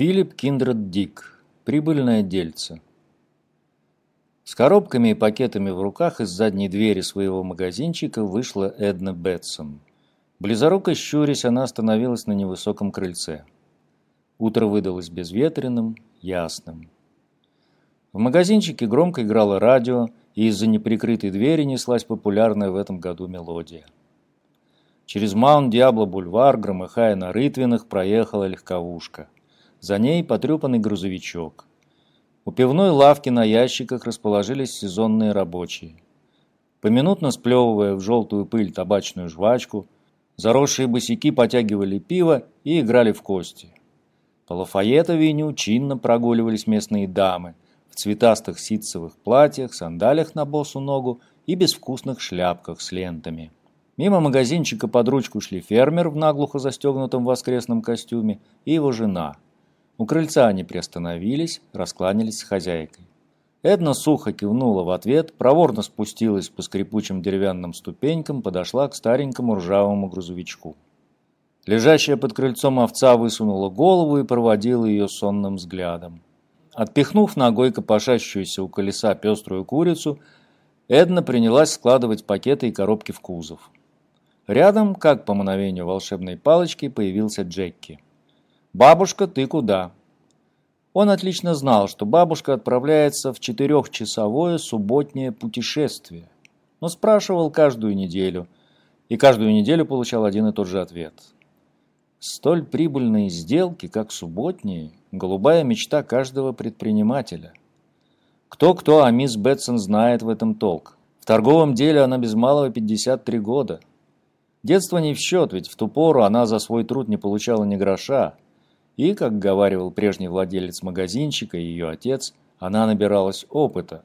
Филипп Киндред Дик. Прибыльное дельце. С коробками и пакетами в руках из задней двери своего магазинчика вышла Эдна Бетсон. Близоруко щурясь, она остановилась на невысоком крыльце. Утро выдалось безветренным, ясным. В магазинчике громко играло радио, и из-за неприкрытой двери неслась популярная в этом году мелодия. Через Маунт-Диабло-бульвар, громыхая на рытвинах, проехала легковушка – за ней потрепанный грузовичок. У пивной лавки на ящиках расположились сезонные рабочие. Поминутно сплевывая в желтую пыль табачную жвачку, заросшие босики потягивали пиво и играли в кости. По Лафайет-авеню чинно прогуливались местные дамы в цветастых ситцевых платьях, сандалях на босу ногу и безвкусных шляпках с лентами. Мимо магазинчика под ручку шли фермер в наглухо застегнутом воскресном костюме и его жена – у крыльца они приостановились, раскланялись с хозяйкой. Эдна сухо кивнула в ответ, проворно спустилась по скрипучим деревянным ступенькам, подошла к старенькому ржавому грузовичку. Лежащая под крыльцом овца высунула голову и проводила ее сонным взглядом. Отпихнув ногой копошащуюся у колеса пеструю курицу, Эдна принялась складывать пакеты и коробки в кузов. Рядом, как по мановению волшебной палочки, появился Джекки. «Бабушка, ты куда?» Он отлично знал, что бабушка отправляется в четырехчасовое субботнее путешествие, но спрашивал каждую неделю, и каждую неделю получал один и тот же ответ. Столь прибыльные сделки, как субботние, голубая мечта каждого предпринимателя. Кто-кто, а мисс Бетсон знает в этом толк. В торговом деле она без малого 53 года. Детство не в счет, ведь в ту пору она за свой труд не получала ни гроша, и, как говаривал прежний владелец магазинчика и ее отец, она набиралась опыта.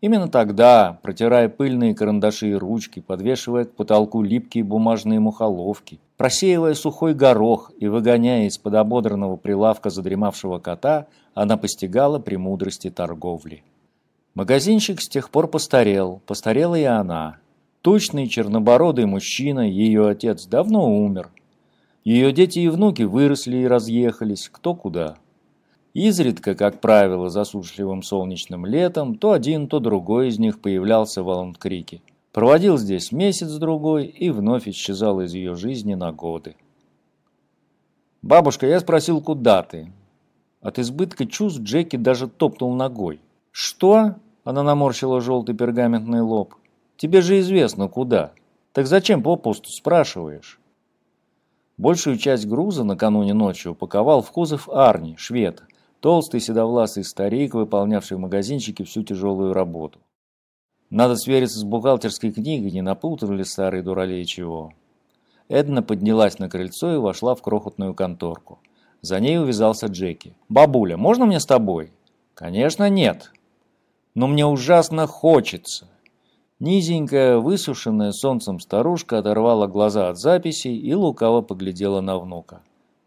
Именно тогда, протирая пыльные карандаши и ручки, подвешивая к потолку липкие бумажные мухоловки, просеивая сухой горох и выгоняя из-под ободранного прилавка задремавшего кота, она постигала премудрости торговли. Магазинчик с тех пор постарел, постарела и она. Тучный чернобородый мужчина, ее отец, давно умер, ее дети и внуки выросли и разъехались, кто куда. Изредка, как правило, засушливым солнечным летом, то один, то другой из них появлялся в Аланкрике. Проводил здесь месяц-другой и вновь исчезал из ее жизни на годы. «Бабушка, я спросил, куда ты?» От избытка чувств Джеки даже топнул ногой. «Что?» – она наморщила желтый пергаментный лоб. «Тебе же известно, куда. Так зачем попусту спрашиваешь?» Большую часть груза накануне ночью упаковал в кузов Арни, швед, толстый седовласый старик, выполнявший в магазинчике всю тяжелую работу. Надо свериться с бухгалтерской книгой, не напутал ли старый дуралей чего. Эдна поднялась на крыльцо и вошла в крохотную конторку. За ней увязался Джеки. «Бабуля, можно мне с тобой?» «Конечно нет. Но мне ужасно хочется. Низенькая, высушенная солнцем старушка оторвала глаза от записей и лукаво поглядела на внука.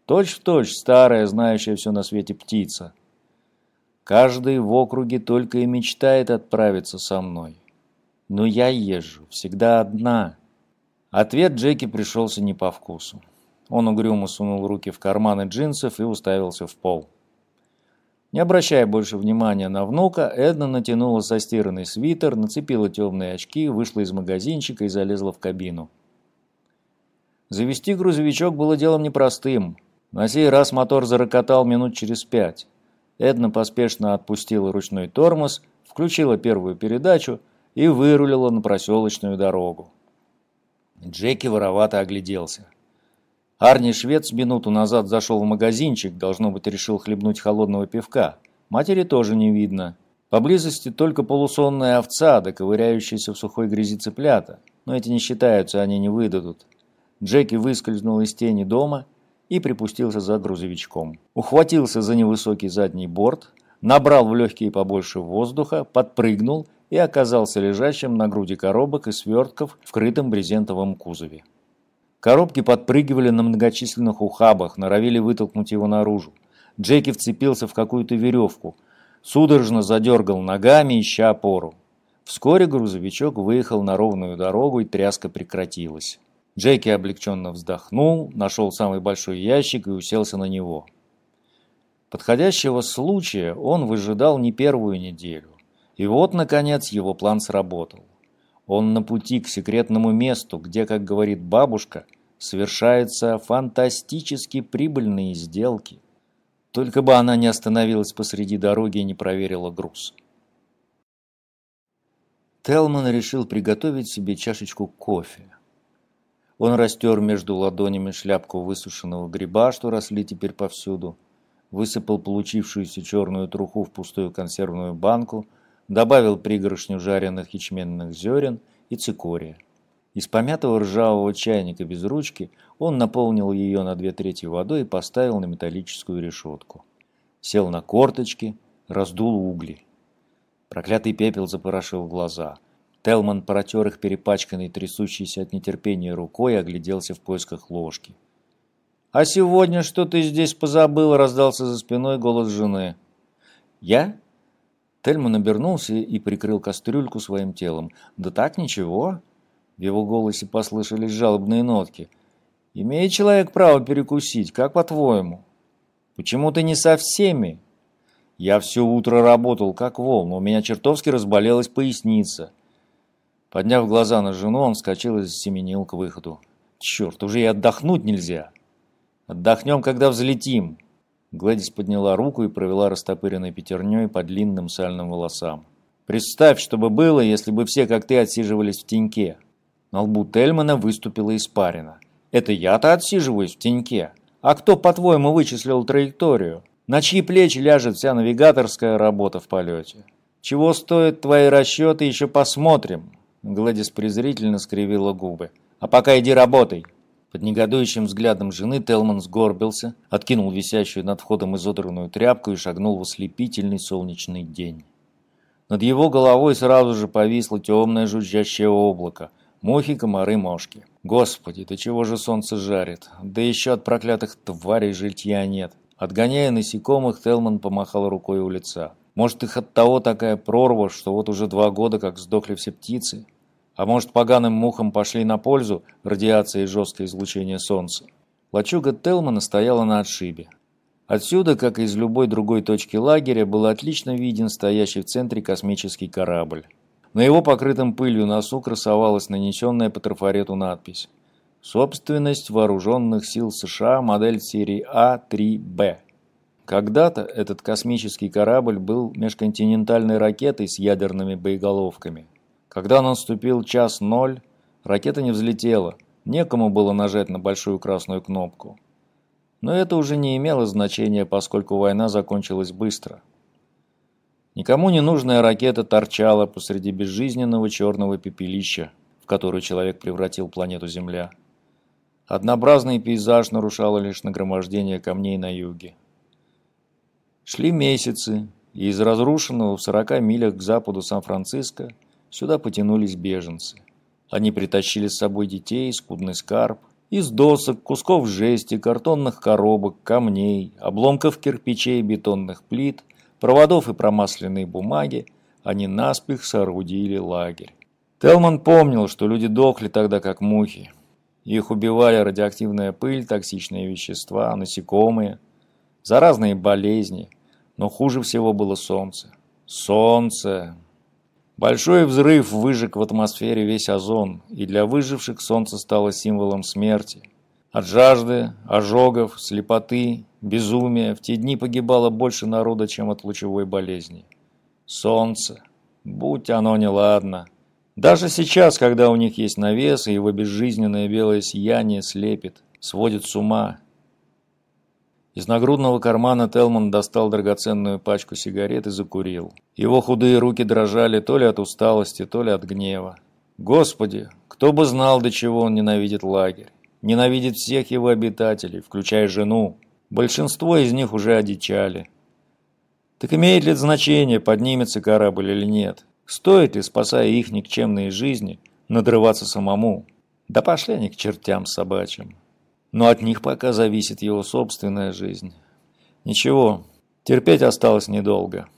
Точь в точь старая, знающая все на свете птица. Каждый в округе только и мечтает отправиться со мной. Но я езжу, всегда одна. Ответ Джеки пришелся не по вкусу. Он угрюмо сунул руки в карманы джинсов и уставился в пол. Не обращая больше внимания на внука, Эдна натянула застиранный свитер, нацепила темные очки, вышла из магазинчика и залезла в кабину. Завести грузовичок было делом непростым. На сей раз мотор зарокотал минут через пять. Эдна поспешно отпустила ручной тормоз, включила первую передачу и вырулила на проселочную дорогу. Джеки воровато огляделся. Арни Швец минуту назад зашел в магазинчик, должно быть, решил хлебнуть холодного пивка. Матери тоже не видно. Поблизости только полусонная овца, доковыряющаяся в сухой грязи цыплята. Но эти не считаются, они не выдадут. Джеки выскользнул из тени дома и припустился за грузовичком. Ухватился за невысокий задний борт, набрал в легкие побольше воздуха, подпрыгнул и оказался лежащим на груди коробок и свертков в крытом брезентовом кузове. Коробки подпрыгивали на многочисленных ухабах, норовили вытолкнуть его наружу. Джеки вцепился в какую-то веревку, судорожно задергал ногами, ища опору. Вскоре грузовичок выехал на ровную дорогу, и тряска прекратилась. Джеки облегченно вздохнул, нашел самый большой ящик и уселся на него. Подходящего случая он выжидал не первую неделю. И вот, наконец, его план сработал. Он на пути к секретному месту, где, как говорит бабушка, совершаются фантастически прибыльные сделки. Только бы она не остановилась посреди дороги и не проверила груз. Телман решил приготовить себе чашечку кофе. Он растер между ладонями шляпку высушенного гриба, что росли теперь повсюду, высыпал получившуюся черную труху в пустую консервную банку, добавил пригоршню жареных ячменных зерен и цикория. Из помятого ржавого чайника без ручки он наполнил ее на две трети водой и поставил на металлическую решетку. Сел на корточки, раздул угли. Проклятый пепел запорошил глаза. Телман протер их перепачканной, трясущейся от нетерпения рукой огляделся в поисках ложки. «А сегодня что ты здесь позабыл?» – раздался за спиной голос жены. «Я?» Тельман обернулся и прикрыл кастрюльку своим телом. «Да так ничего». В его голосе послышались жалобные нотки. «Имеет человек право перекусить, как по-твоему?» «Почему ты не со всеми?» Я все утро работал, как вол, но у меня чертовски разболелась поясница. Подняв глаза на жену, он вскочил и семенил к выходу. Черт, уже и отдохнуть нельзя. Отдохнем, когда взлетим. Глэдис подняла руку и провела растопыренной пятерней по длинным сальным волосам. Представь, что бы было, если бы все, как ты, отсиживались в теньке. На лбу Тельмана выступила испарина. Это я-то отсиживаюсь в теньке. А кто, по-твоему, вычислил траекторию? На чьи плечи ляжет вся навигаторская работа в полете? Чего стоят твои расчеты, еще посмотрим. Гладис презрительно скривила губы. А пока иди работай. Под негодующим взглядом жены Телман сгорбился, откинул висящую над входом изодранную тряпку и шагнул в ослепительный солнечный день. Над его головой сразу же повисло темное жужжащее облако. Мухи, комары, мошки. Господи, до чего же солнце жарит? Да еще от проклятых тварей жилья нет. Отгоняя насекомых, Телман помахал рукой у лица. Может, их от того такая прорва, что вот уже два года как сдохли все птицы? А может, поганым мухам пошли на пользу радиация и жесткое излучение солнца? Лачуга Телмана стояла на отшибе. Отсюда, как и из любой другой точки лагеря, был отлично виден стоящий в центре космический корабль. На его покрытом пылью носу красовалась нанесенная по трафарету надпись Собственность вооруженных сил США, модель серии А-3Б. Когда-то этот космический корабль был межконтинентальной ракетой с ядерными боеголовками. Когда наступил час ноль, ракета не взлетела, некому было нажать на большую красную кнопку. Но это уже не имело значения, поскольку война закончилась быстро. Никому не нужная ракета торчала посреди безжизненного черного пепелища, в который человек превратил планету Земля. Однообразный пейзаж нарушало лишь нагромождение камней на юге. Шли месяцы, и из разрушенного в 40 милях к западу Сан-Франциско сюда потянулись беженцы. Они притащили с собой детей, скудный скарб, из досок, кусков жести, картонных коробок, камней, обломков кирпичей, бетонных плит, проводов и промасленной бумаги, они наспех соорудили лагерь. Телман помнил, что люди дохли тогда как мухи, их убивали радиоактивная пыль, токсичные вещества, насекомые, заразные болезни. Но хуже всего было солнце. Солнце! Большой взрыв выжег в атмосфере весь озон, и для выживших солнце стало символом смерти. От жажды, ожогов, слепоты, безумия в те дни погибало больше народа, чем от лучевой болезни. Солнце! Будь оно неладно! Даже сейчас, когда у них есть навес, и его безжизненное белое сияние слепит, сводит с ума. Из нагрудного кармана Телман достал драгоценную пачку сигарет и закурил. Его худые руки дрожали то ли от усталости, то ли от гнева. Господи, кто бы знал, до чего он ненавидит лагерь. Ненавидит всех его обитателей, включая жену. Большинство из них уже одичали. Так имеет ли значение, поднимется корабль или нет? Стоит ли, спасая их никчемные жизни, надрываться самому? Да пошли они к чертям собачьим. Но от них пока зависит его собственная жизнь. Ничего, терпеть осталось недолго.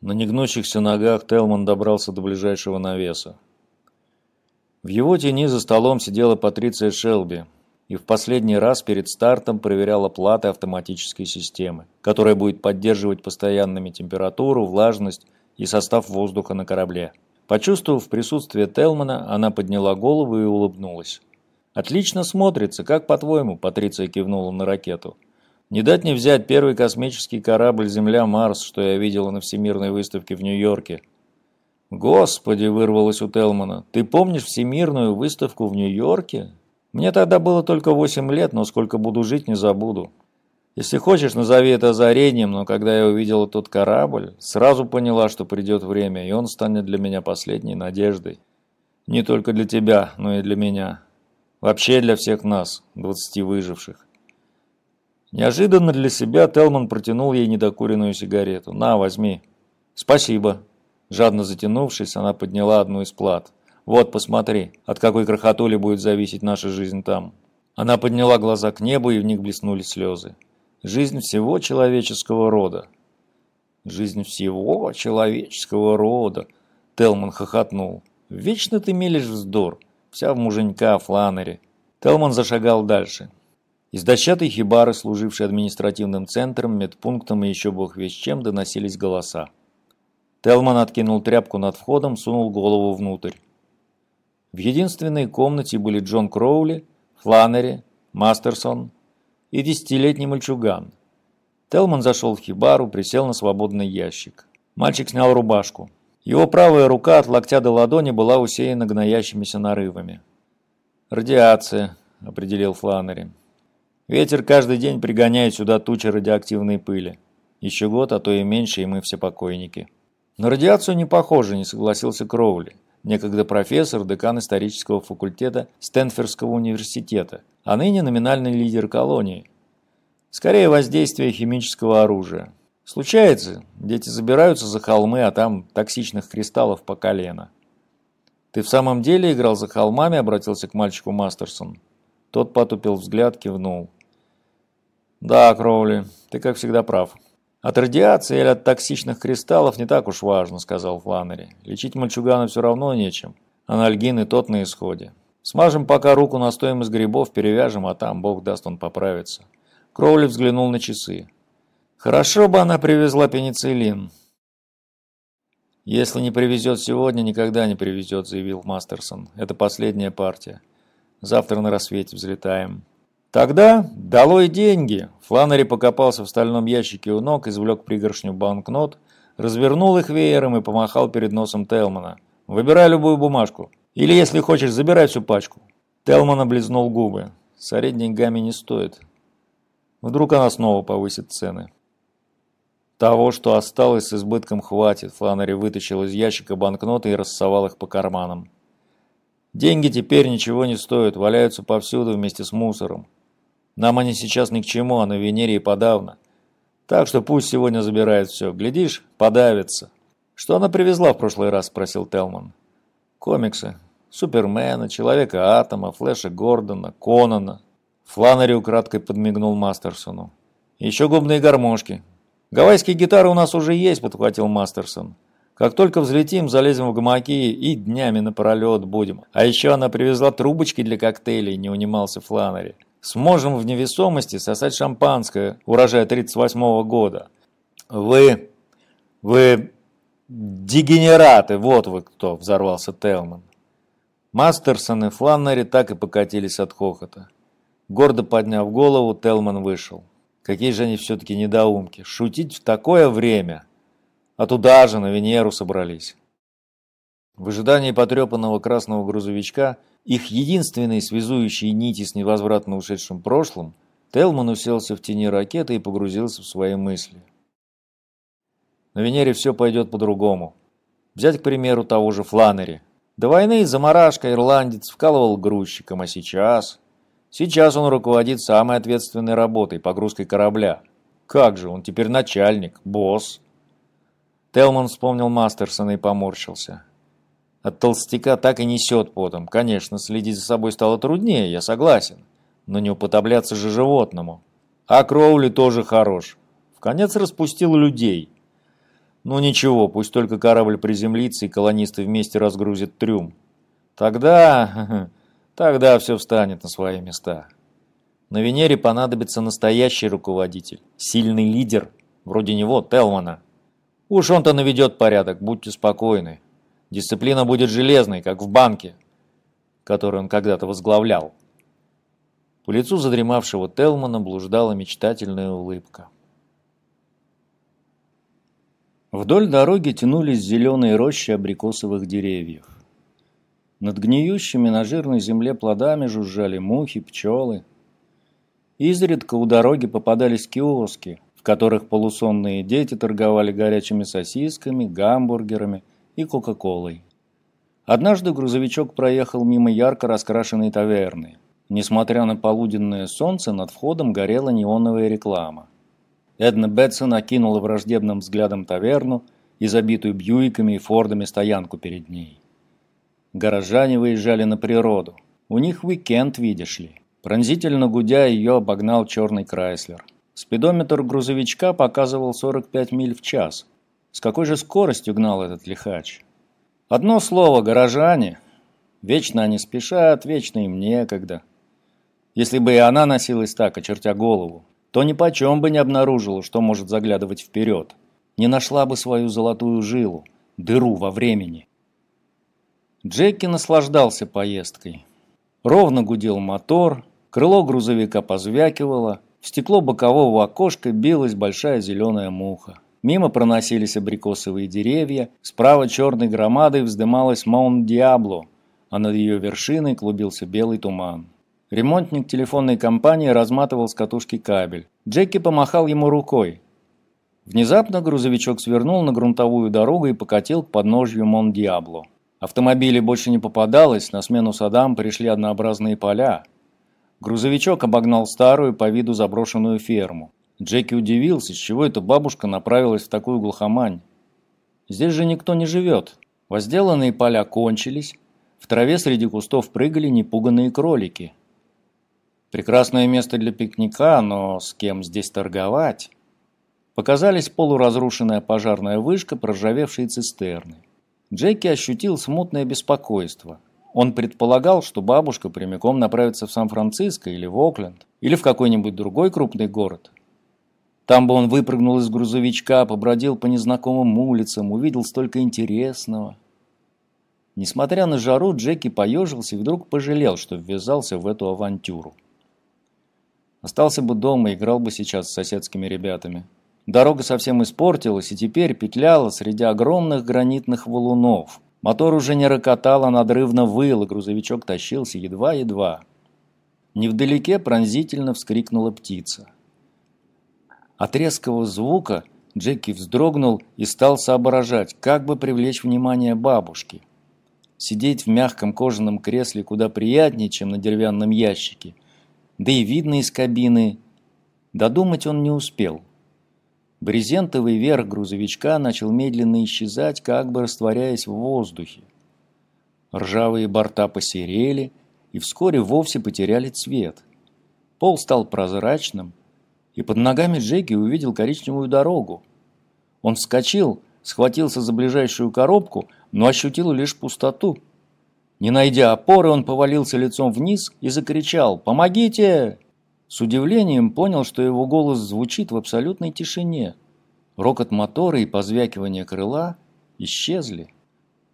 На негнущихся ногах Телман добрался до ближайшего навеса. В его тени за столом сидела Патриция Шелби. и в последний раз перед стартом проверяла платы автоматической системы, которая будет поддерживать постоянными температуру, влажность и состав воздуха на корабле. Почувствовав присутствие Телмана, она подняла голову и улыбнулась. «Отлично смотрится, как по-твоему?» – Патриция кивнула на ракету. «Не дать не взять первый космический корабль «Земля-Марс», что я видела на Всемирной выставке в Нью-Йорке». «Господи!» – вырвалось у Телмана. «Ты помнишь Всемирную выставку в Нью-Йорке? Мне тогда было только восемь лет, но сколько буду жить, не забуду. Если хочешь, назови это озарением, но когда я увидела тот корабль, сразу поняла, что придет время, и он станет для меня последней надеждой. Не только для тебя, но и для меня. Вообще для всех нас, двадцати выживших. Неожиданно для себя Телман протянул ей недокуренную сигарету. «На, возьми». «Спасибо». Жадно затянувшись, она подняла одну из плат. «Вот, посмотри, от какой крохотули будет зависеть наша жизнь там». Она подняла глаза к небу, и в них блеснули слезы. Жизнь всего человеческого рода. Жизнь всего человеческого рода. Телман хохотнул. Вечно ты мелешь вздор. Вся в муженька Фланнере. Телман зашагал дальше. Из дощатой хибары, служившей административным центром, медпунктом и еще бог весь чем, доносились голоса. Телман откинул тряпку над входом, сунул голову внутрь. В единственной комнате были Джон Кроули, Фланнери, Мастерсон, и десятилетний мальчуган. Телман зашел в хибару, присел на свободный ящик. Мальчик снял рубашку. Его правая рука от локтя до ладони была усеяна гноящимися нарывами. «Радиация», – определил Фланнери. «Ветер каждый день пригоняет сюда тучи радиоактивной пыли. Еще год, а то и меньше, и мы все покойники». «На радиацию не похоже», – не согласился Кроули некогда профессор, декан исторического факультета Стэнфордского университета, а ныне номинальный лидер колонии. Скорее воздействие химического оружия. Случается, дети забираются за холмы, а там токсичных кристаллов по колено. «Ты в самом деле играл за холмами?» – обратился к мальчику Мастерсон. Тот потупил взгляд, кивнул. «Да, Кроули, ты как всегда прав». «От радиации или от токсичных кристаллов не так уж важно», – сказал Фланнери. «Лечить мальчугана все равно нечем. Анальгин и тот на исходе. Смажем пока руку настоем из грибов, перевяжем, а там, бог даст, он поправится». Кроули взглянул на часы. «Хорошо бы она привезла пенициллин». «Если не привезет сегодня, никогда не привезет», – заявил Мастерсон. «Это последняя партия. Завтра на рассвете взлетаем». Тогда долой деньги. Фланнери покопался в стальном ящике у ног, извлек пригоршню банкнот, развернул их веером и помахал перед носом Телмана. «Выбирай любую бумажку. Или, если хочешь, забирай всю пачку». Телман облизнул губы. «Сорить деньгами не стоит. Вдруг она снова повысит цены». Того, что осталось, с избытком хватит. Фланнери вытащил из ящика банкноты и рассовал их по карманам. Деньги теперь ничего не стоят, валяются повсюду вместе с мусором. Нам они сейчас ни к чему, а на Венере и подавно. Так что пусть сегодня забирает все. Глядишь, подавится. Что она привезла в прошлый раз, спросил Телман. Комиксы. Супермена, Человека-атома, Флэша Гордона, Конана. Фланнери украдкой подмигнул Мастерсону. Еще губные гармошки. Гавайские гитары у нас уже есть, подхватил Мастерсон. Как только взлетим, залезем в гамаки и днями напролет будем. А еще она привезла трубочки для коктейлей, не унимался Фланнери. Сможем в невесомости сосать шампанское урожая 38 -го года. Вы... вы... дегенераты, вот вы кто, взорвался Телман. Мастерсон и Фланнери так и покатились от хохота. Гордо подняв голову, Телман вышел. Какие же они все-таки недоумки. Шутить в такое время. А туда же, на Венеру собрались. В ожидании потрепанного красного грузовичка их единственной связующей нити с невозвратно ушедшим прошлым, Телман уселся в тени ракеты и погрузился в свои мысли. На Венере все пойдет по-другому. Взять, к примеру, того же Фланнери. До войны заморашка ирландец вкалывал грузчиком, а сейчас... Сейчас он руководит самой ответственной работой, погрузкой корабля. Как же, он теперь начальник, босс. Телман вспомнил Мастерсона и поморщился. От толстяка так и несет потом. Конечно, следить за собой стало труднее, я согласен. Но не уподобляться же животному. А Кроули тоже хорош. В конец распустил людей. Ну ничего, пусть только корабль приземлится и колонисты вместе разгрузят трюм. Тогда... Тогда все встанет на свои места. На Венере понадобится настоящий руководитель, сильный лидер, вроде него, Телмана. Уж он-то наведет порядок, будьте спокойны. Дисциплина будет железной, как в банке, который он когда-то возглавлял. По лицу задремавшего Телмана блуждала мечтательная улыбка. Вдоль дороги тянулись зеленые рощи абрикосовых деревьев. Над гниющими на жирной земле плодами жужжали мухи, пчелы. Изредка у дороги попадались киоски, в которых полусонные дети торговали горячими сосисками, гамбургерами и кока-колой. Однажды грузовичок проехал мимо ярко раскрашенной таверны. Несмотря на полуденное солнце, над входом горела неоновая реклама. Эдна Бетсон окинула враждебным взглядом таверну и забитую Бьюиками и Фордами стоянку перед ней. Горожане выезжали на природу. У них уикенд, видишь ли. Пронзительно гудя, ее обогнал черный Крайслер. Спидометр грузовичка показывал 45 миль в час. С какой же скоростью гнал этот лихач? Одно слово – горожане. Вечно они спешат, вечно им некогда. Если бы и она носилась так, очертя голову, то ни почем бы не обнаружила, что может заглядывать вперед. Не нашла бы свою золотую жилу, дыру во времени. Джеки наслаждался поездкой. Ровно гудел мотор, крыло грузовика позвякивало, в стекло бокового окошка билась большая зеленая муха. Мимо проносились абрикосовые деревья, справа черной громадой вздымалась Маунт-Диабло, а над ее вершиной клубился белый туман. Ремонтник телефонной компании разматывал с катушки кабель. Джеки помахал ему рукой. Внезапно грузовичок свернул на грунтовую дорогу и покатил к подножью Мон-Диабло. Автомобилей больше не попадалось, на смену садам пришли однообразные поля. Грузовичок обогнал старую по виду заброшенную ферму. Джеки удивился, с чего эта бабушка направилась в такую глухомань. Здесь же никто не живет. Возделанные поля кончились, в траве среди кустов прыгали непуганные кролики. Прекрасное место для пикника, но с кем здесь торговать? Показались полуразрушенная пожарная вышка, проржавевшие цистерны. Джеки ощутил смутное беспокойство. Он предполагал, что бабушка прямиком направится в Сан-Франциско или в Окленд, или в какой-нибудь другой крупный город. Там бы он выпрыгнул из грузовичка, побродил по незнакомым улицам, увидел столько интересного. Несмотря на жару, Джеки поежился и вдруг пожалел, что ввязался в эту авантюру. Остался бы дома, играл бы сейчас с соседскими ребятами. Дорога совсем испортилась и теперь петляла среди огромных гранитных валунов. Мотор уже не рокотал, а надрывно выл, и грузовичок тащился едва-едва. Невдалеке пронзительно вскрикнула птица. От резкого звука Джеки вздрогнул и стал соображать, как бы привлечь внимание бабушки. Сидеть в мягком кожаном кресле куда приятнее, чем на деревянном ящике – да и видно из кабины. Додумать он не успел. Брезентовый верх грузовичка начал медленно исчезать, как бы растворяясь в воздухе. Ржавые борта посерели и вскоре вовсе потеряли цвет. Пол стал прозрачным, и под ногами Джеки увидел коричневую дорогу. Он вскочил, схватился за ближайшую коробку, но ощутил лишь пустоту. Не найдя опоры, он повалился лицом вниз и закричал «Помогите!». С удивлением понял, что его голос звучит в абсолютной тишине. Рокот мотора и позвякивание крыла исчезли.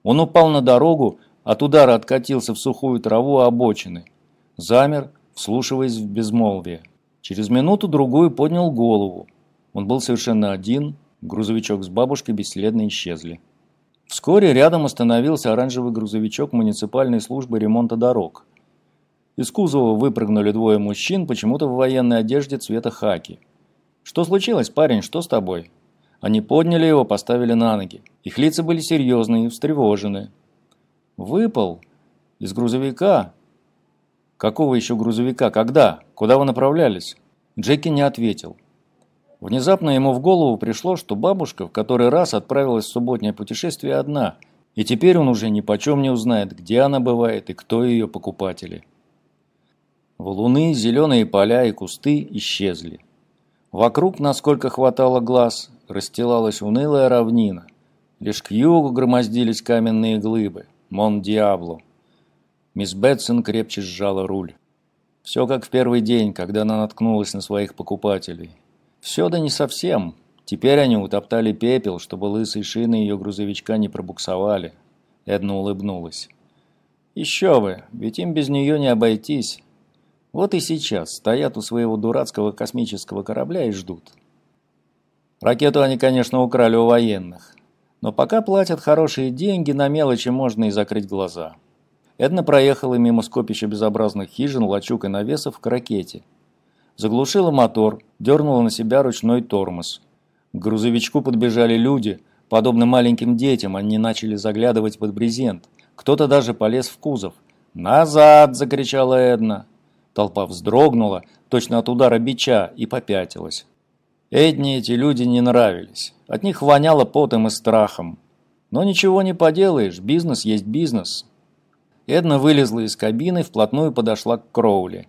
Он упал на дорогу, от удара откатился в сухую траву обочины. Замер, вслушиваясь в безмолвие. Через минуту-другую поднял голову. Он был совершенно один, грузовичок с бабушкой бесследно исчезли. Вскоре рядом остановился оранжевый грузовичок муниципальной службы ремонта дорог. Из кузова выпрыгнули двое мужчин, почему-то в военной одежде цвета хаки. «Что случилось, парень? Что с тобой?» Они подняли его, поставили на ноги. Их лица были серьезные встревожены. «Выпал? Из грузовика?» «Какого еще грузовика? Когда? Куда вы направлялись?» Джеки не ответил. Внезапно ему в голову пришло, что бабушка в который раз отправилась в субботнее путешествие одна, и теперь он уже ни почем не узнает, где она бывает и кто ее покупатели. Валуны, зеленые поля и кусты исчезли. Вокруг, насколько хватало глаз, расстилалась унылая равнина. Лишь к югу громоздились каменные глыбы. Мон-Диабло. Мисс Бетсон крепче сжала руль. Все как в первый день, когда она наткнулась на своих покупателей. Все да не совсем. Теперь они утоптали пепел, чтобы лысые шины ее грузовичка не пробуксовали. Эдна улыбнулась. Еще бы, ведь им без нее не обойтись. Вот и сейчас стоят у своего дурацкого космического корабля и ждут. Ракету они, конечно, украли у военных. Но пока платят хорошие деньги, на мелочи можно и закрыть глаза. Эдна проехала мимо скопища безобразных хижин, лачуг и навесов к ракете. Заглушила мотор, дернула на себя ручной тормоз. К грузовичку подбежали люди. Подобно маленьким детям, они начали заглядывать под брезент. Кто-то даже полез в кузов. «Назад!» – закричала Эдна. Толпа вздрогнула, точно от удара бича, и попятилась. Эдни эти люди не нравились. От них воняло потом и страхом. Но ничего не поделаешь, бизнес есть бизнес. Эдна вылезла из кабины и вплотную подошла к Кроули.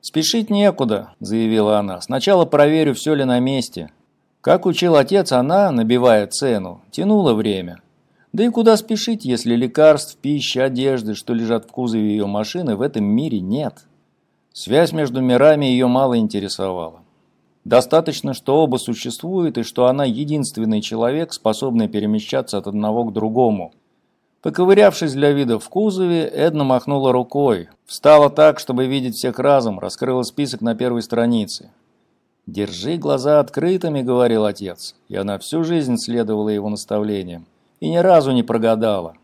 «Спешить некуда», – заявила она. «Сначала проверю, все ли на месте». Как учил отец, она, набивая цену, тянула время. Да и куда спешить, если лекарств, пищи, одежды, что лежат в кузове ее машины, в этом мире нет? Связь между мирами ее мало интересовала. Достаточно, что оба существуют и что она единственный человек, способный перемещаться от одного к другому. Поковырявшись для вида в кузове, Эдна махнула рукой. Встала так, чтобы видеть всех разом, раскрыла список на первой странице. «Держи глаза открытыми», — говорил отец, и она всю жизнь следовала его наставлениям и ни разу не прогадала.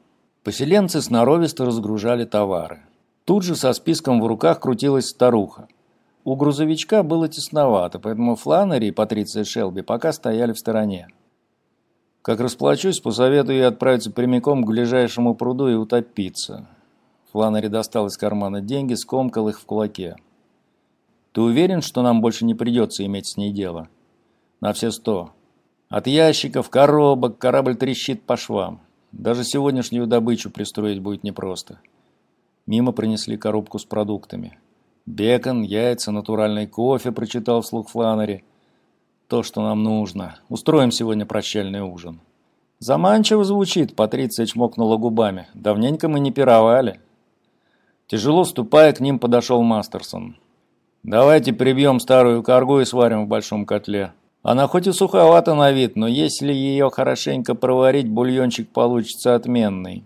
Поселенцы сноровисто разгружали товары. Тут же со списком в руках крутилась старуха. У грузовичка было тесновато, поэтому Фланнери и Патриция Шелби пока стояли в стороне. Как расплачусь, посоветую ей отправиться прямиком к ближайшему пруду и утопиться. Фланнери достал из кармана деньги, скомкал их в кулаке. «Ты уверен, что нам больше не придется иметь с ней дело?» «На все сто. От ящиков, коробок, корабль трещит по швам. Даже сегодняшнюю добычу пристроить будет непросто». Мимо принесли коробку с продуктами. «Бекон, яйца, натуральный кофе», – прочитал вслух Фланнери. «То, что нам нужно. Устроим сегодня прощальный ужин». «Заманчиво звучит», – Патриция чмокнула губами. «Давненько мы не пировали». Тяжело ступая, к ним подошел Мастерсон. «Давайте прибьем старую коргу и сварим в большом котле. Она хоть и суховата на вид, но если ее хорошенько проварить, бульончик получится отменный».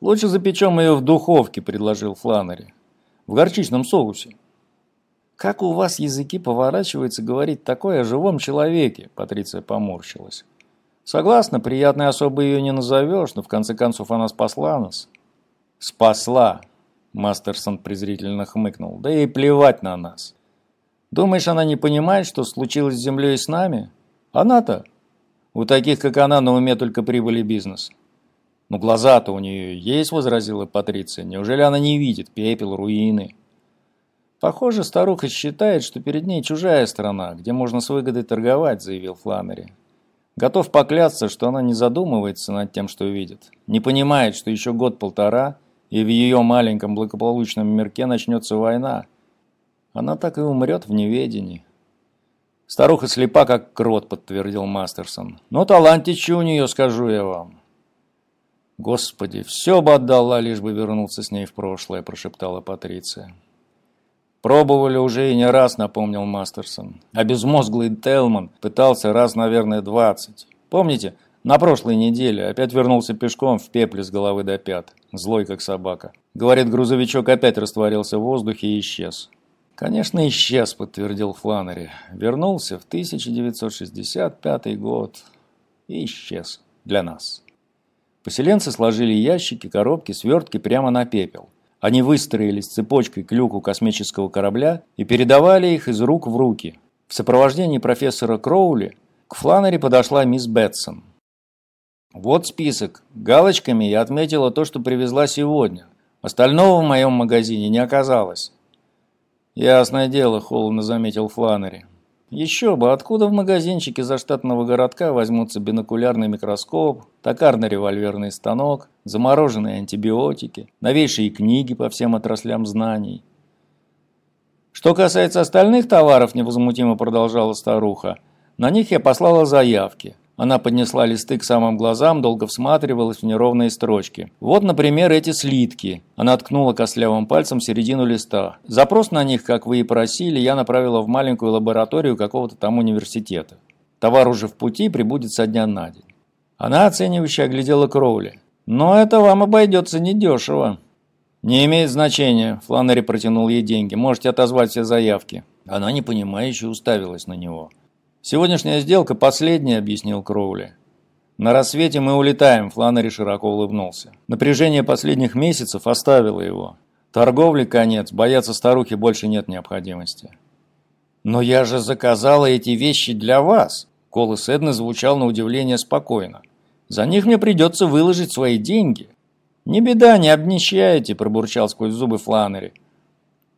«Лучше запечем ее в духовке», – предложил Фланнери в горчичном соусе. «Как у вас языки поворачиваются говорить такое о живом человеке?» Патриция поморщилась. «Согласна, приятной особой ее не назовешь, но в конце концов она спасла нас». «Спасла!» Мастерсон презрительно хмыкнул. «Да ей плевать на нас. Думаешь, она не понимает, что случилось с землей и с нами? Она-то? У таких, как она, на уме только прибыли бизнес. «Ну глаза-то у нее есть», – возразила Патриция. «Неужели она не видит пепел, руины?» «Похоже, старуха считает, что перед ней чужая страна, где можно с выгодой торговать», – заявил Фланнери. «Готов поклясться, что она не задумывается над тем, что видит. Не понимает, что еще год-полтора, и в ее маленьком благополучном мирке начнется война. Она так и умрет в неведении». «Старуха слепа, как крот», – подтвердил Мастерсон. «Но талантище у нее, скажу я вам». «Господи, все бы отдала, лишь бы вернуться с ней в прошлое», – прошептала Патриция. «Пробовали уже и не раз», – напомнил Мастерсон. А безмозглый Телман пытался раз, наверное, двадцать. Помните, на прошлой неделе опять вернулся пешком в пепле с головы до пят, злой как собака. Говорит, грузовичок опять растворился в воздухе и исчез. «Конечно, исчез», – подтвердил Фланнери. «Вернулся в 1965 год и исчез для нас». Поселенцы сложили ящики, коробки, свертки прямо на пепел. Они выстроились цепочкой к люку космического корабля и передавали их из рук в руки. В сопровождении профессора Кроули к Фланнери подошла мисс Бетсон. «Вот список. Галочками я отметила то, что привезла сегодня. Остального в моем магазине не оказалось». «Ясное дело», – холодно заметил Фланнери. Еще бы, откуда в магазинчике заштатного городка возьмутся бинокулярный микроскоп, токарно-револьверный станок, замороженные антибиотики, новейшие книги по всем отраслям знаний. Что касается остальных товаров, невозмутимо продолжала старуха, на них я послала заявки. Она поднесла листы к самым глазам, долго всматривалась в неровные строчки. Вот, например, эти слитки. Она ткнула костлявым пальцем середину листа. Запрос на них, как вы и просили, я направила в маленькую лабораторию какого-то там университета. Товар уже в пути, прибудет со дня на день. Она оценивающе оглядела Кроули. «Но это вам обойдется недешево». «Не имеет значения», – Фланнери протянул ей деньги. «Можете отозвать все заявки». Она непонимающе уставилась на него. «Сегодняшняя сделка последняя», – объяснил Кроули. «На рассвете мы улетаем», – Фланнери широко улыбнулся. Напряжение последних месяцев оставило его. Торговли конец, бояться старухи больше нет необходимости. «Но я же заказала эти вещи для вас!» Голос Эдны звучал на удивление спокойно. «За них мне придется выложить свои деньги». «Не беда, не обнищаете», – пробурчал сквозь зубы Фланнери.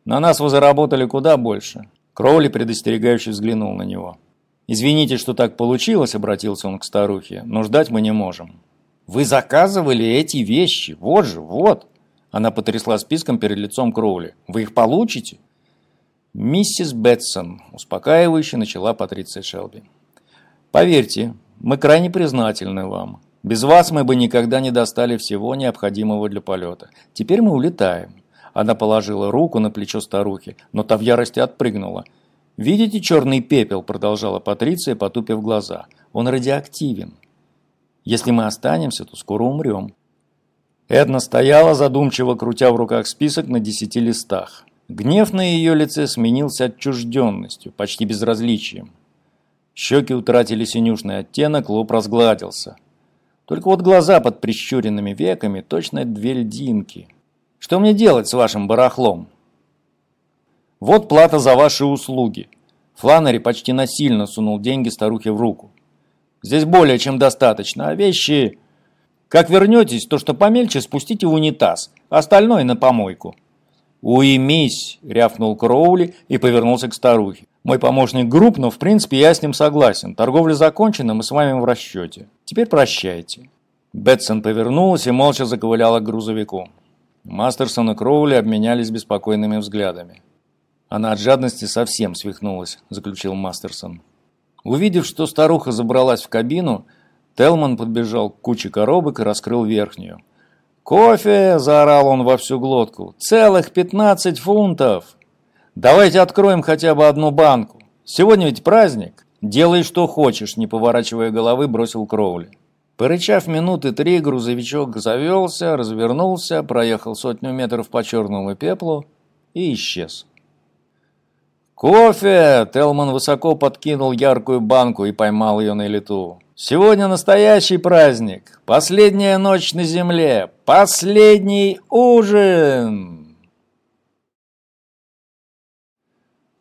«На нас вы заработали куда больше». Кроули предостерегающе взглянул на него. «Извините, что так получилось», – обратился он к старухе, – «но ждать мы не можем». «Вы заказывали эти вещи? Вот же, вот!» Она потрясла списком перед лицом Кроули. «Вы их получите?» «Миссис Бетсон», – успокаивающе начала Патриция Шелби. «Поверьте, мы крайне признательны вам. Без вас мы бы никогда не достали всего необходимого для полета. Теперь мы улетаем». Она положила руку на плечо старухи, но та в ярости отпрыгнула – «Видите черный пепел?» – продолжала Патриция, потупив глаза. «Он радиоактивен. Если мы останемся, то скоро умрем». Эдна стояла, задумчиво крутя в руках список на десяти листах. Гнев на ее лице сменился отчужденностью, почти безразличием. Щеки утратили синюшный оттенок, лоб разгладился. Только вот глаза под прищуренными веками точно две льдинки. «Что мне делать с вашим барахлом?» Вот плата за ваши услуги. Фланнери почти насильно сунул деньги старухе в руку. Здесь более чем достаточно, а вещи... Как вернетесь, то, что помельче, спустите в унитаз, остальное на помойку. «Уймись!» – рявкнул Кроули и повернулся к старухе. «Мой помощник групп, но в принципе я с ним согласен. Торговля закончена, мы с вами в расчете. Теперь прощайте». Бетсон повернулась и молча заковыляла к грузовику. Мастерсон и Кроули обменялись беспокойными взглядами. Она от жадности совсем свихнулась, заключил Мастерсон. Увидев, что старуха забралась в кабину, Телман подбежал к куче коробок и раскрыл верхнюю. «Кофе!» – заорал он во всю глотку. «Целых пятнадцать фунтов! Давайте откроем хотя бы одну банку. Сегодня ведь праздник. Делай, что хочешь», – не поворачивая головы, бросил Кроули. Порычав минуты три, грузовичок завелся, развернулся, проехал сотню метров по черному пеплу и исчез. «Кофе!» – Телман высоко подкинул яркую банку и поймал ее на лету. «Сегодня настоящий праздник! Последняя ночь на земле! Последний ужин!»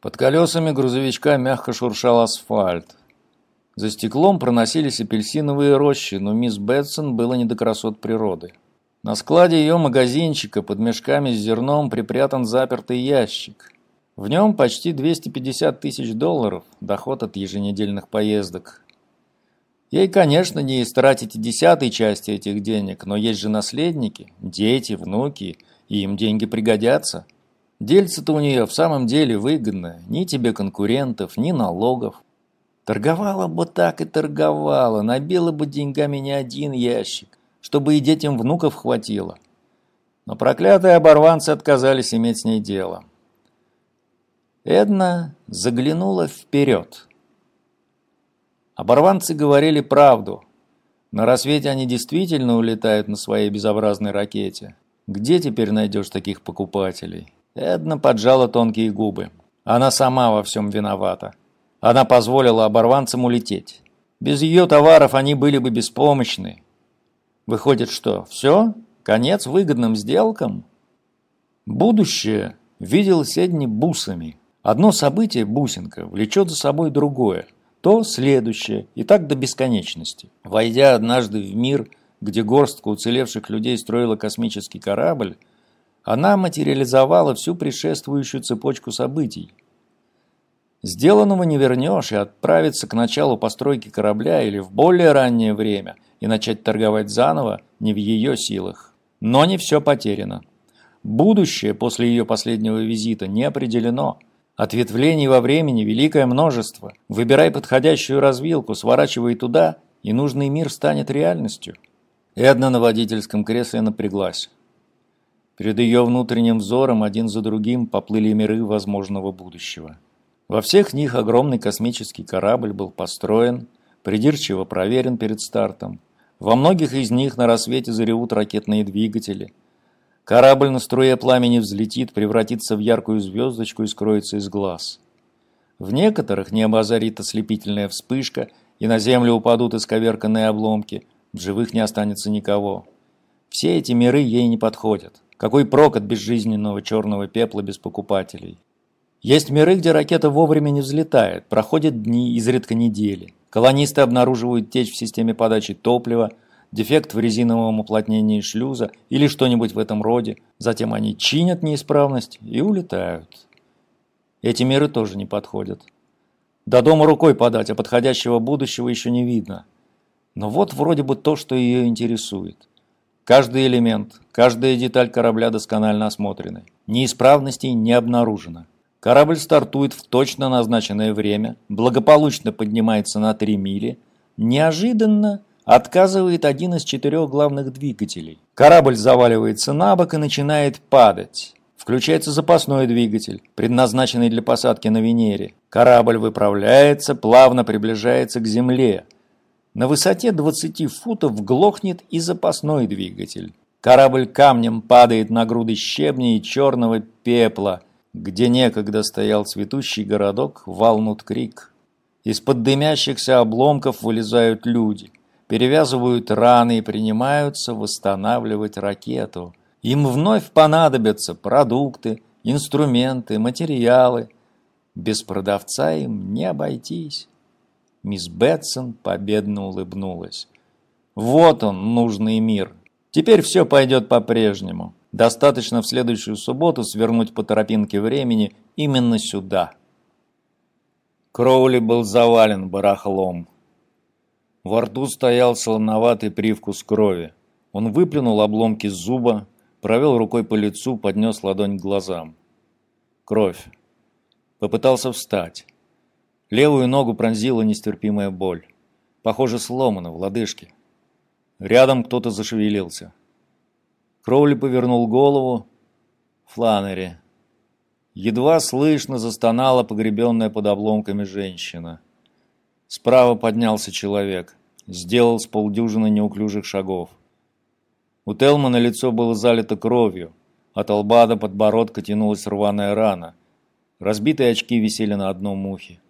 Под колесами грузовичка мягко шуршал асфальт. За стеклом проносились апельсиновые рощи, но мисс Бетсон было не до красот природы. На складе ее магазинчика под мешками с зерном припрятан запертый ящик – в нем почти 250 тысяч долларов, доход от еженедельных поездок. Ей, конечно, не истратить и десятой части этих денег, но есть же наследники, дети, внуки, и им деньги пригодятся. Дельце-то у нее в самом деле выгодно, ни тебе конкурентов, ни налогов. Торговала бы так и торговала, набила бы деньгами не один ящик, чтобы и детям внуков хватило. Но проклятые оборванцы отказались иметь с ней дело. Эдна заглянула вперед. Оборванцы говорили правду. На рассвете они действительно улетают на своей безобразной ракете. Где теперь найдешь таких покупателей? Эдна поджала тонкие губы. Она сама во всем виновата. Она позволила оборванцам улететь. Без ее товаров они были бы беспомощны. Выходит, что все? Конец выгодным сделкам? Будущее видел Седни бусами – Одно событие, бусинка, влечет за собой другое, то следующее, и так до бесконечности. Войдя однажды в мир, где горстка уцелевших людей строила космический корабль, она материализовала всю предшествующую цепочку событий. Сделанного не вернешь, и отправиться к началу постройки корабля или в более раннее время и начать торговать заново не в ее силах. Но не все потеряно. Будущее после ее последнего визита не определено – Ответвлений во времени великое множество. Выбирай подходящую развилку, сворачивай туда и нужный мир станет реальностью. Эдна на водительском кресле напряглась. Перед ее внутренним взором один за другим поплыли миры возможного будущего. Во всех них огромный космический корабль был построен, придирчиво проверен перед стартом. Во многих из них на рассвете заревут ракетные двигатели. Корабль на струе пламени взлетит, превратится в яркую звездочку и скроется из глаз. В некоторых небо озарит ослепительная вспышка, и на землю упадут исковерканные обломки, в живых не останется никого. Все эти миры ей не подходят. Какой прок от безжизненного черного пепла без покупателей? Есть миры, где ракета вовремя не взлетает, проходят дни, изредка недели. Колонисты обнаруживают течь в системе подачи топлива, дефект в резиновом уплотнении шлюза или что-нибудь в этом роде. Затем они чинят неисправность и улетают. Эти миры тоже не подходят. До дома рукой подать, а подходящего будущего еще не видно. Но вот вроде бы то, что ее интересует. Каждый элемент, каждая деталь корабля досконально осмотрены. Неисправностей не обнаружено. Корабль стартует в точно назначенное время, благополучно поднимается на 3 мили. Неожиданно отказывает один из четырех главных двигателей. Корабль заваливается на бок и начинает падать. Включается запасной двигатель, предназначенный для посадки на Венере. Корабль выправляется, плавно приближается к Земле – на высоте 20 футов глохнет и запасной двигатель. Корабль камнем падает на груды щебня и черного пепла, где некогда стоял цветущий городок Валнут-Крик. Из-под дымящихся обломков вылезают люди, перевязывают раны и принимаются восстанавливать ракету. Им вновь понадобятся продукты, инструменты, материалы. Без продавца им не обойтись. Мисс Бетсон победно улыбнулась. Вот он, нужный мир. Теперь все пойдет по-прежнему. Достаточно в следующую субботу свернуть по тропинке времени именно сюда. Кроули был завален барахлом. Во рту стоял солоноватый привкус крови. Он выплюнул обломки зуба, провел рукой по лицу, поднес ладонь к глазам. Кровь. Попытался встать. Левую ногу пронзила нестерпимая боль. Похоже, сломана в лодыжке. Рядом кто-то зашевелился. Кроули повернул голову. Фланери. Едва слышно застонала погребенная под обломками женщина. Справа поднялся человек. Сделал с полдюжины неуклюжих шагов. У Телмана лицо было залито кровью. От лба до подбородка тянулась рваная рана. Разбитые очки висели на одном ухе.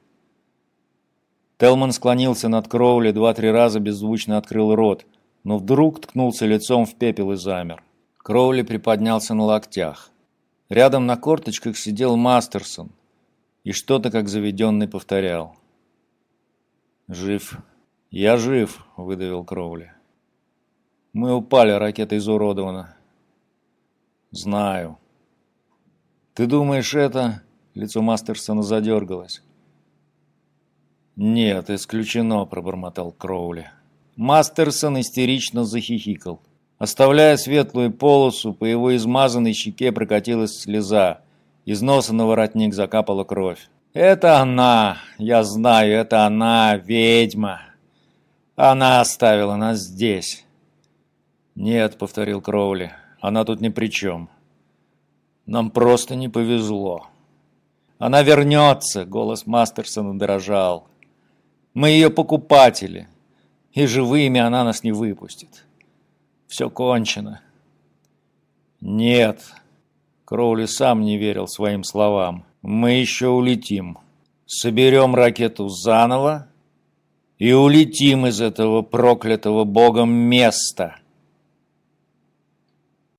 Телман склонился над Кроули, два-три раза беззвучно открыл рот, но вдруг ткнулся лицом в пепел и замер. Кроули приподнялся на локтях. Рядом на корточках сидел Мастерсон и что-то как заведенный повторял. «Жив. Я жив», — выдавил Кроули. «Мы упали, ракета изуродована». «Знаю». «Ты думаешь, это...» Лицо Мастерсона задергалось. «Нет, исключено», – пробормотал Кроули. Мастерсон истерично захихикал. Оставляя светлую полосу, по его измазанной щеке прокатилась слеза. Из носа на воротник закапала кровь. «Это она! Я знаю, это она, ведьма! Она оставила нас здесь!» «Нет», — повторил Кроули, — «она тут ни при чем. Нам просто не повезло». «Она вернется!» — голос Мастерсона дрожал. Мы ее покупатели, и живыми она нас не выпустит. Все кончено. Нет, Кроули сам не верил своим словам. Мы еще улетим. Соберем ракету заново и улетим из этого проклятого богом места.